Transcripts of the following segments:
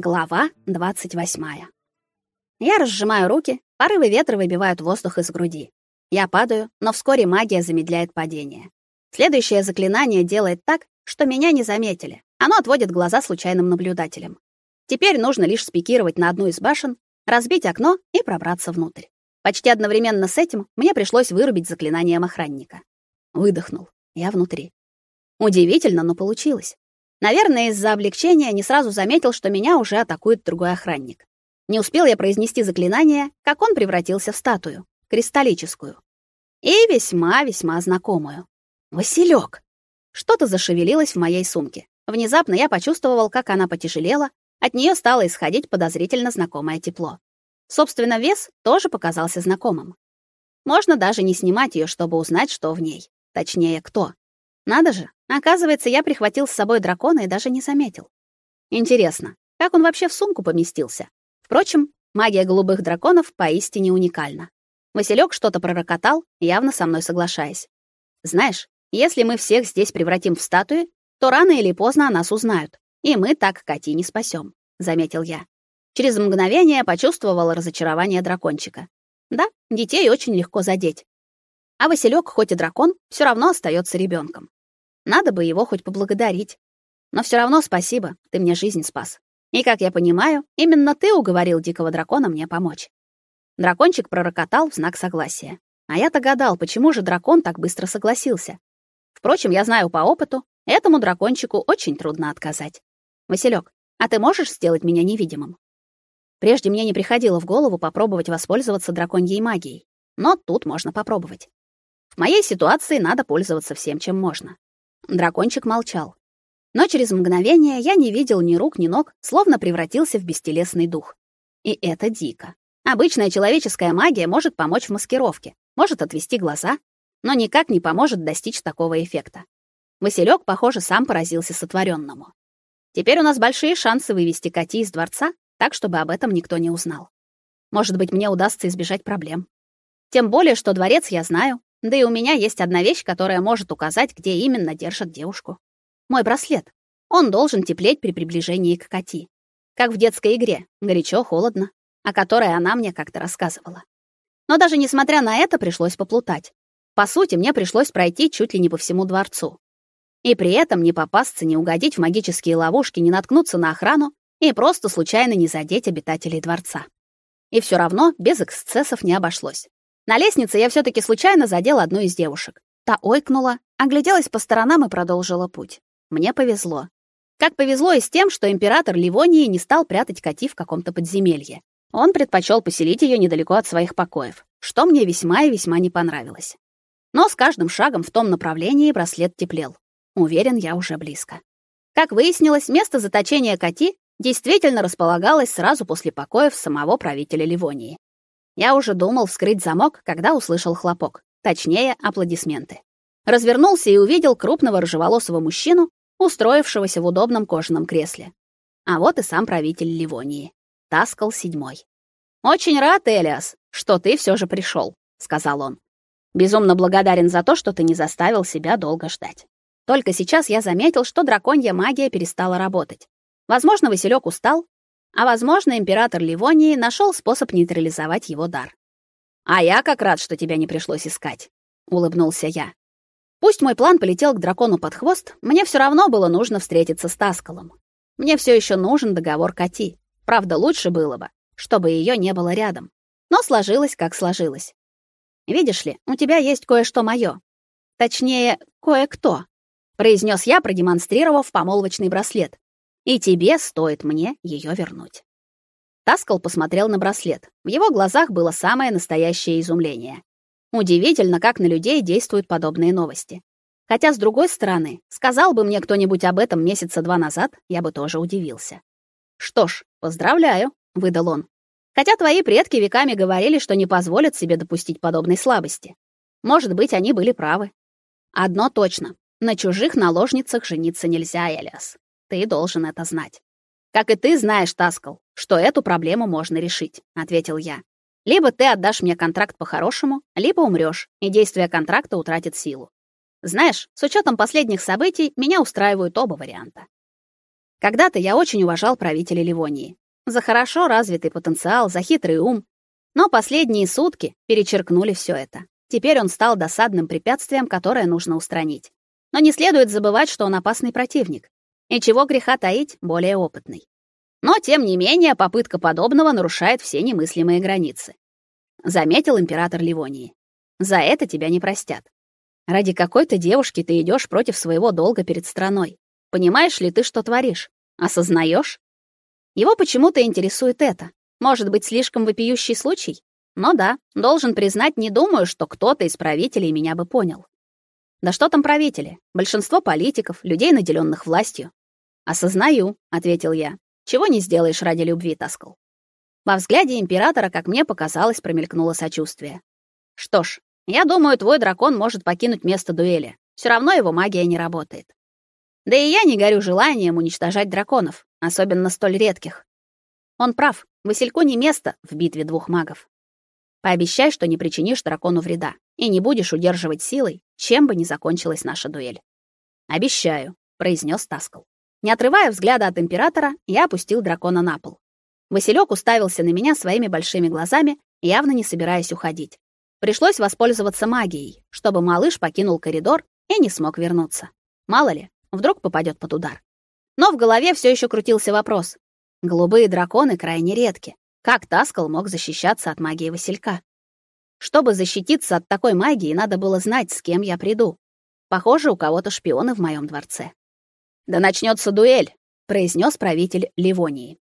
Глава 28. Я разжимаю руки, порывы ветра выбивают воздух из груди. Я падаю, но вскоре магия замедляет падение. Следующее заклинание делает так, что меня не заметили. Оно отводит глаза случайным наблюдателям. Теперь нужно лишь спикировать на одну из башен, разбить окно и пробраться внутрь. Почти одновременно с этим мне пришлось вырубить заклинанием охранника. Выдохнул. Я внутри. Удивительно, но получилось. Наверное, из-за облегчения не сразу заметил, что меня уже атакует другой охранник. Не успел я произнести заклинание, как он превратился в статую, кристаллическую. И весьма-весьма знакомую. Василек. Что-то зашевелилось в моей сумке. Внезапно я почувствовал, как она потяжелела, от нее стало исходить подозрительно знакомое тепло. Собственно, вес тоже показался знакомым. Можно даже не снимать ее, чтобы узнать, что в ней. Точнее, кто. Надо же, оказывается, я прихватил с собой дракона и даже не заметил. Интересно, как он вообще в сумку поместился? Впрочем, магия голубых драконов поистине уникальна. Василек что-то пророкотал, явно со мной соглашаясь. Знаешь, если мы всех здесь превратим в статуи, то рано или поздно о нас узнают, и мы так Кати не спасем, заметил я. Через мгновение почувствовала разочарование дракончика. Да, детей очень легко задеть. А Василек, хоть и дракон, все равно остается ребенком. Надо бы его хоть поблагодарить. Но все равно спасибо, ты мне жизнь спас. И, как я понимаю, именно ты уговорил дикого дракона мне помочь. Дракончик пророкотал в знак согласия. А я-то гадал, почему же дракон так быстро согласился. Впрочем, я знаю по опыту, этому дракончику очень трудно отказать. Василек, а ты можешь сделать меня невидимым? Прежде мне не приходило в голову попробовать воспользоваться драконьей магией, но тут можно попробовать. В моей ситуации надо пользоваться всем, чем можно. Дракончик молчал. Но через мгновение я не видел ни рук, ни ног, словно превратился в бестелесный дух. И это дико. Обычная человеческая магия может помочь в маскировке, может отвести глаза, но никак не поможет достичь такого эффекта. Василек, похоже, сам поразился сотворенному. Теперь у нас большие шансы вывести Кати из дворца, так чтобы об этом никто не узнал. Может быть, мне удастся избежать проблем. Тем более, что дворец я знаю, да и у меня есть одна вещь, которая может указать, где именно держат девушку. Мой браслет. Он должен теплеть при приближении к Кати. Как в детской игре, горячо-холодно, о которой она мне как-то рассказывала. Но даже несмотря на это, пришлось поплутать. По сути, мне пришлось пройти чуть ли не по всему дворцу. И при этом не попасться, не угодить в магические ловушки, не наткнуться на охрану и просто случайно не задеть обитателей дворца. И все равно без эксцессов не обошлось. На лестнице я все таки случайно задел одну из девушек. Та ойкнула, огляделась по сторонам и продолжила путь. Мне повезло. Как повезло и с тем, что император Ливонии не стал прятать Кати в каком-то подземелье. Он предпочел поселить ее недалеко от своих покоев, что мне весьма и весьма не понравилось. Но с каждым шагом в том направлении браслет теплел. Уверен, я уже близко. Как выяснилось, место заточения Кати действительно располагалось сразу после покоев самого правителя Ливонии. Я уже думал вскрыть замок, когда услышал хлопок, точнее, аплодисменты. Развернулся и увидел крупного рыжеволосого мужчину, устроившегося в удобном кожаном кресле. А вот и сам правитель Ливонии, Таскал седьмой. Очень рад, Элиас, что ты все же пришел, сказал он. Безумно благодарен за то, что ты не заставил себя долго ждать. Только сейчас я заметил, что драконья магия перестала работать. Возможно, Василек устал, а возможно, император Ливонии нашел способ нейтрализовать его дар. А я как рад, что тебя не пришлось искать, улыбнулся я. Пусть мой план полетел к дракону под хвост, мне все равно было нужно встретиться с Таскалом. Мне все еще нужен договор Кати. Правда, лучше было бы, чтобы ее не было рядом. Но сложилось, как сложилось. Видишь ли, у тебя есть кое-что мое. Точнее, кое-кто, произнес я, продемонстрировав помолвочный браслет, и тебе стоит мне ее вернуть. Таскал посмотрел на браслет. В его глазах было самое настоящее изумление. Удивительно, как на людей действуют подобные новости. Хотя с другой стороны, сказал бы мне кто-нибудь об этом месяца два назад, я бы тоже удивился. Что ж, поздравляю, выдал он. Хотя твои предки веками говорили, что не позволят себе допустить подобной слабости. Может быть, они были правы. Одно точно: на чужих наложницах жениться нельзя, Элиас. Ты должен это знать. Как и ты знаешь, Таскал, что эту проблему можно решить, ответил я. Либо ты отдашь мне контракт по-хорошему, либо умрёшь, и действие контракта утратит силу. Знаешь, с учётом последних событий меня устраивают оба варианта. Когда-то я очень уважал правителя Ливонии. За хорошо развитый потенциал, за хитрый ум. Но последние сутки перечеркнули все это. Теперь он стал досадным препятствием, которое нужно устранить. Но не следует забывать, что он опасный противник. И чего греха таить, более опытный. Но тем не менее, попытка подобного нарушает все немыслимые границы. Заметил император Ливонии. За это тебя не простят. Ради какой-то девушки ты идешь против своего долга перед страной. Понимаешь ли ты, что творишь? Осознаешь? Его почему-то интересует это. Может быть, слишком вопиющий случай? Но да, должен признать, не думаю, что кто-то из правителей меня бы понял. Да что там правители? Большинство политиков, людей, наделенных властью. Осознаю, ответил я. Чего не сделаешь ради любви, Таскал. Во взгляде императора, как мне показалось, промелькнуло сочувствие. Что ж, я думаю, твой дракон может покинуть место дуэли. Все равно его магия не работает. Да и я не горю желанием уничтожать драконов, особенно столь редких. Он прав. Васильку не место в битве двух магов. Пообещай, что не причинишь дракону вреда и не будешь удерживать силой, чем бы ни закончилась наша дуэль. Обещаю, произнес Таскал. Не отрывая взгляда от императора, я опустил дракона на пол. Василек уставился на меня своими большими глазами, явно не собираясь уходить. Пришлось воспользоваться магией, чтобы малыш покинул коридор и не смог вернуться. Мало ли, вдруг попадет под удар. Но в голове все еще крутился вопрос. Голубые драконы крайне редки. Как Таскал мог защищаться от магии Василька? Чтобы защититься от такой магии, надо было знать, с кем я приду. Похоже, у кого-то шпионы в моем дворце. Да начнется дуэль, произнес правитель Ливонии.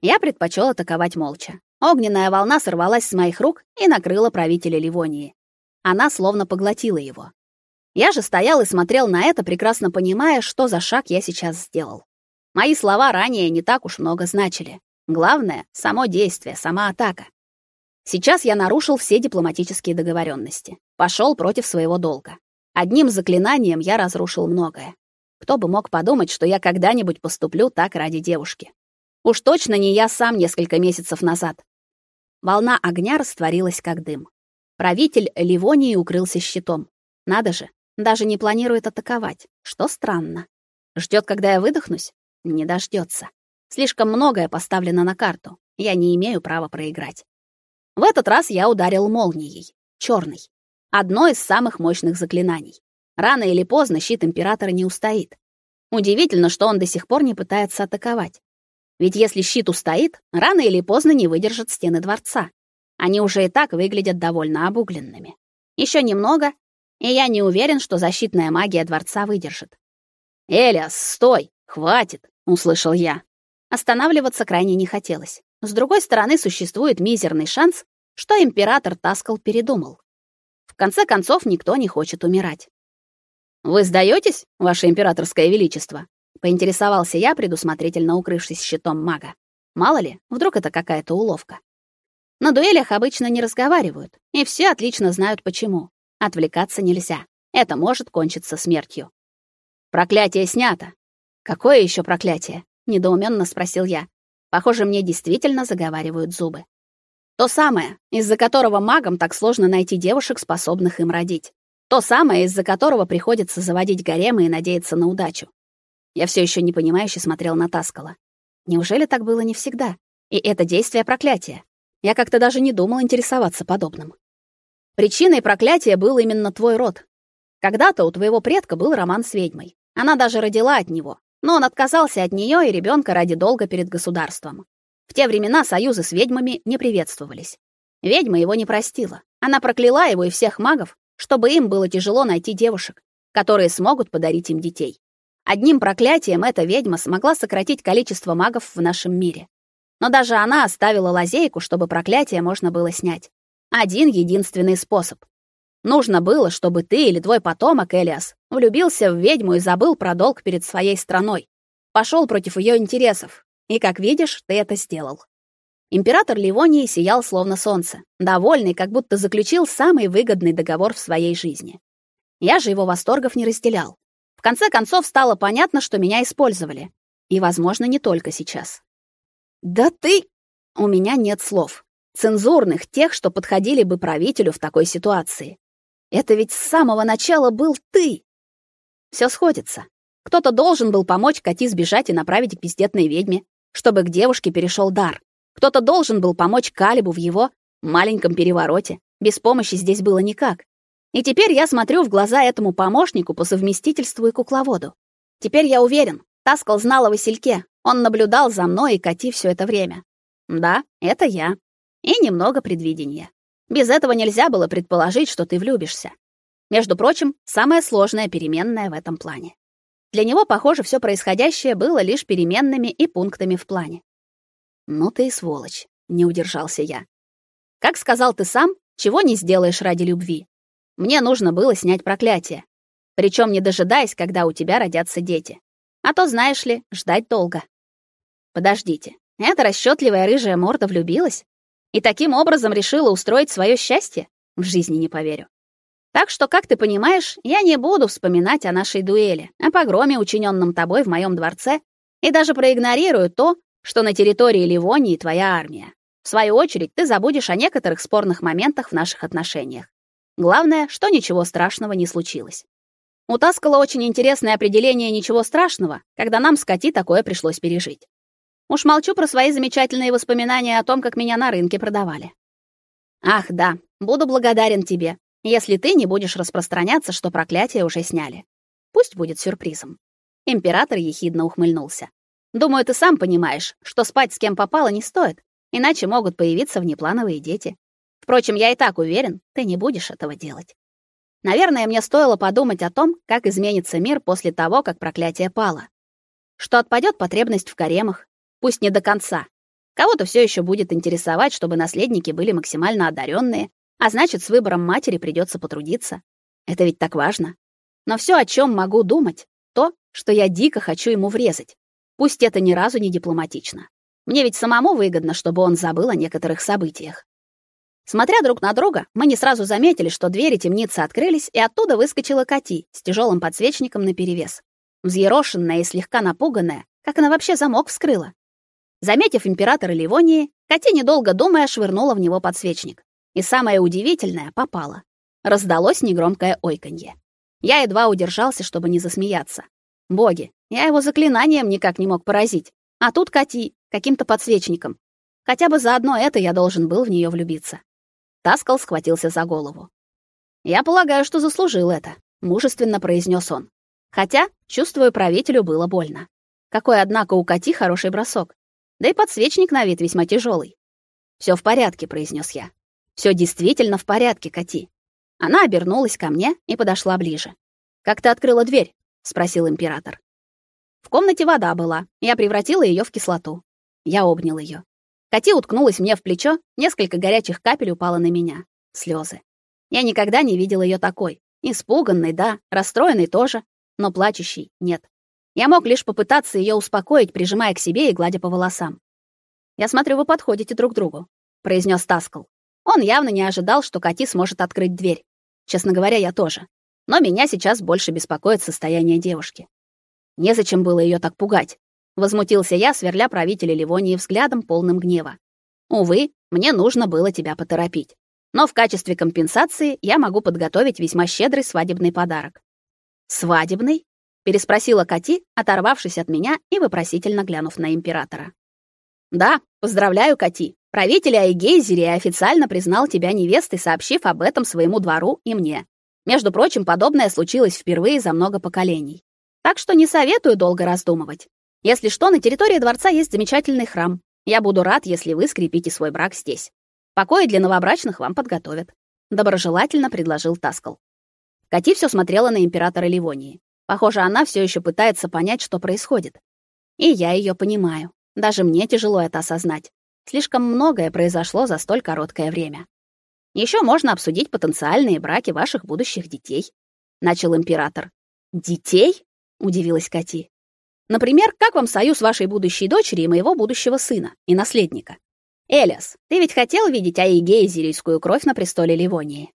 Я предпочел атаковать молча. Огненная волна сорвалась с моих рук и накрыла правителя Ливонии. Она словно поглотила его. Я же стоял и смотрел на это, прекрасно понимая, что за шаг я сейчас сделал. Мои слова ранее не так уж много значили. Главное само действие, сама атака. Сейчас я нарушил все дипломатические договоренности, пошел против своего долга. Одним заклинанием я разрушил многое. Кто бы мог подумать, что я когда-нибудь поступлю так ради девушки. Уж точно не я сам несколько месяцев назад. Волна огня растворилась как дым. Правитель Ливонии укрылся щитом. Надо же, даже не планирует атаковать, что странно. Ждет, когда я выдохнусь? Не дождется. Слишком многое поставлено на карту. Я не имею права проиграть. В этот раз я ударил молнией, черный. Одно из самых мощных заклинаний. Рано или поздно щит императора не устоит. Удивительно, что он до сих пор не пытается атаковать. Ведь если щит устоит, рано или поздно не выдержат стены дворца. Они уже и так выглядят довольно обугленными. Еще немного, и я не уверен, что защитная магия дворца выдержит. «Элиас, стой! Хватит!» — услышал я. Останавливаться крайне не хотелось. С другой стороны, существует мизерный шанс, что император Таскал передумал. В конце концов, никто не хочет умирать. Вы сдаетесь, ваше императорское величество? поинтересовался я, предусмотрительно укрывшись щитом мага. Мало ли, вдруг это какая-то уловка. На дуэлях обычно не разговаривают, и все отлично знают почему. Отвлекаться нельзя. Это может кончиться смертью. Проклятие снято. Какое еще проклятие? недоуменно спросил я. Похоже, мне действительно заговаривают зубы. То самое, из-за которого магам так сложно найти девушек, способных им родить. То самое, из-за которого приходится заводить гаремы и надеяться на удачу. Я все еще непонимающе смотрел на Таскала. Неужели так было не всегда? И это действие проклятия. Я как-то даже не думал интересоваться подобным. Причиной проклятия был именно твой род. Когда-то у твоего предка был роман с ведьмой. Она даже родила от него, но он отказался от нее и ребенка ради долга перед государством. В те времена союзы с ведьмами не приветствовались. Ведьма его не простила. Она прокляла его и всех магов, чтобы им было тяжело найти девушек, которые смогут подарить им детей. Одним проклятием эта ведьма смогла сократить количество магов в нашем мире. Но даже она оставила лазейку, чтобы проклятие можно было снять. Один единственный способ. Нужно было, чтобы ты или твой потомок Элиас влюбился в ведьму и забыл про долг перед своей страной. Пошел против ее интересов. И, как видишь, ты это сделал. Император Ливонии сиял словно солнце, довольный, как будто заключил самый выгодный договор в своей жизни. Я же его восторгов не разделял. В конце концов стало понятно, что меня использовали, и, возможно, не только сейчас. Да ты, у меня нет слов, цензурных, тех, что подходили бы правителю в такой ситуации. Это ведь с самого начала был ты. Все сходится. Кто-то должен был помочь Кати сбежать и направить к бездетной ведьме, чтобы к девушке перешел дар. Кто-то должен был помочь Калибу в его маленьком перевороте. Без помощи здесь было никак. И теперь я смотрю в глаза этому помощнику по совместительству и кукловоду. Теперь я уверен, Таскал знал о Васильке. Он наблюдал за мной и Кати все это время. Да, это я. И немного предвидения. Без этого нельзя было предположить, что ты влюбишься. Между прочим, самая сложная переменная в этом плане. Для него, похоже, все происходящее было лишь переменными и пунктами в плане. Ну ты и сволочь, не удержался я. Как сказал ты сам, чего не сделаешь ради любви. Мне нужно было снять проклятие. Причем не дожидаясь, когда у тебя родятся дети. А то, знаешь ли, ждать долго. Подождите. Эта расчетливая рыжая морда влюбилась и таким образом решила устроить свое счастье? В жизни не поверю. Так что, как ты понимаешь, я не буду вспоминать о нашей дуэли, о погроме, учиненном тобой в моем дворце, и даже проигнорирую то, что на территории Ливонии твоя армия. В свою очередь, ты забудешь о некоторых спорных моментах в наших отношениях. Главное, что ничего страшного не случилось. У Таскала очень интересное определение ничего страшного, когда нам с Кати такое пришлось пережить. Уж молчу про свои замечательные воспоминания о том, как меня на рынке продавали. Ах, да, буду благодарен тебе, если ты не будешь распространяться, что проклятие уже сняли. Пусть будет сюрпризом. Император ехидно ухмыльнулся. Думаю, ты сам понимаешь, что спать с кем попало не стоит, иначе могут появиться внеплановые дети. Впрочем, я и так уверен, ты не будешь этого делать. Наверное, мне стоило подумать о том, как изменится мир после того, как проклятие пало. Что отпадет потребность в каремах, пусть не до конца. Кого-то все еще будет интересовать, чтобы наследники были максимально одаренные, а значит, с выбором матери придется потрудиться. Это ведь так важно. Но все, о чем могу думать, то, что я дико хочу ему врезать. Пусть это ни разу не дипломатично. Мне ведь самому выгодно, чтобы он забыл о некоторых событиях. Смотря друг на друга, мы не сразу заметили, что двери темницы открылись, и оттуда выскочила Кати с тяжелым подсвечником наперевес. Взъерошенная и слегка напуганная, как она вообще замок вскрыла. Заметив императора Ливонии, Кати, недолго думая, швырнула в него подсвечник. И самое удивительное попало. Раздалось негромкое ойканье. Я едва удержался, чтобы не засмеяться. Боги, я его заклинанием никак не мог поразить. А тут Кати, каким-то подсвечником. Хотя бы за одно это я должен был в нее влюбиться. Таскал схватился за голову. «Я полагаю, что заслужил это», — мужественно произнес он. Хотя, чувствую, правителю было больно. Какой, однако, у Кати хороший бросок. Да и подсвечник на вид весьма тяжелый. Все в порядке», — произнес я. Все действительно в порядке, Кати». Она обернулась ко мне и подошла ближе. «Как ты открыла дверь?» — спросил император. В комнате вода была. Я превратила ее в кислоту. Я обнял ее. Кати уткнулась мне в плечо, несколько горячих капель упало на меня. Слезы. Я никогда не видел ее такой. Испуганной, да, расстроенной тоже, но плачущей нет. Я мог лишь попытаться ее успокоить, прижимая к себе и гладя по волосам. «Я смотрю, вы подходите друг другу», — произнес Таскал. Он явно не ожидал, что Кати сможет открыть дверь. Честно говоря, я тоже. Но меня сейчас больше беспокоит состояние девушки. Незачем было ее так пугать. Возмутился я, сверля правителя Ливонии взглядом, полным гнева. Увы, мне нужно было тебя поторопить. Но в качестве компенсации я могу подготовить весьма щедрый свадебный подарок. Свадебный? переспросила Кати, оторвавшись от меня и вопросительно глянув на императора. Да, поздравляю, Кати. Правитель Айгейзери официально признал тебя невестой, сообщив об этом своему двору и мне. Между прочим, подобное случилось впервые за много поколений. Так что не советую долго раздумывать. Если что, на территории дворца есть замечательный храм. Я буду рад, если вы скрепите свой брак здесь. Покои для новобрачных вам подготовят, доброжелательно предложил Таскал. Кати все смотрела на императора Ливонии. Похоже, она все еще пытается понять, что происходит. И я ее понимаю. Даже мне тяжело это осознать. Слишком многое произошло за столь короткое время. Еще можно обсудить потенциальные браки ваших будущих детей, начал император. Детей? удивилась Кати. Например, как вам союз вашей будущей дочери и моего будущего сына и наследника? Элиас, ты ведь хотел видеть аигейзерийскую кровь на престоле Ливонии?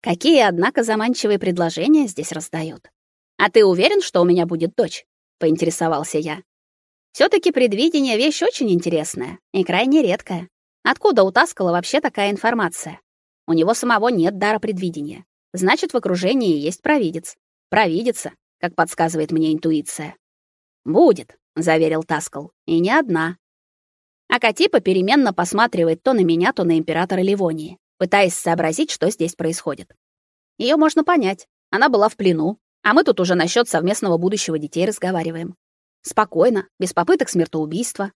Какие, однако, заманчивые предложения здесь раздают. А ты уверен, что у меня будет дочь? поинтересовался я. все таки предвидение вещь очень интересная и крайне редкая. Откуда у Таскала вообще такая информация? У него самого нет дара предвидения. Значит, в окружении есть провидец. Провидица как подсказывает мне интуиция. Будет, заверил Таскал. И не одна. А Кати попеременно посматривает то на меня, то на императора Ливонии, пытаясь сообразить, что здесь происходит. Ее можно понять. Она была в плену, а мы тут уже насчет совместного будущего детей разговариваем. Спокойно, без попыток смертоубийства.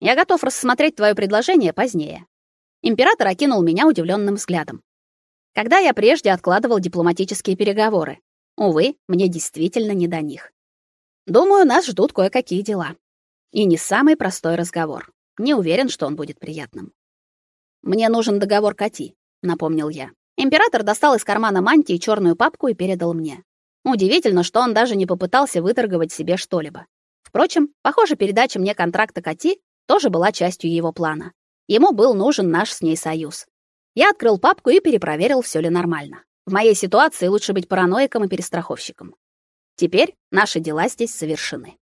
Я готов рассмотреть твое предложение позднее. Император окинул меня удивленным взглядом. Когда я прежде откладывал дипломатические переговоры, увы, мне действительно не до них. Думаю, нас ждут кое-какие дела. И не самый простой разговор. Не уверен, что он будет приятным. Мне нужен договор Кати, напомнил я. Император достал из кармана мантии черную папку и передал мне. Удивительно, что он даже не попытался выторговать себе что-либо. Впрочем, похоже, передача мне контракта Кати тоже была частью его плана. Ему был нужен наш с ней союз. Я открыл папку и перепроверил, все ли нормально. В моей ситуации лучше быть параноиком и перестраховщиком. Теперь наши дела здесь совершены.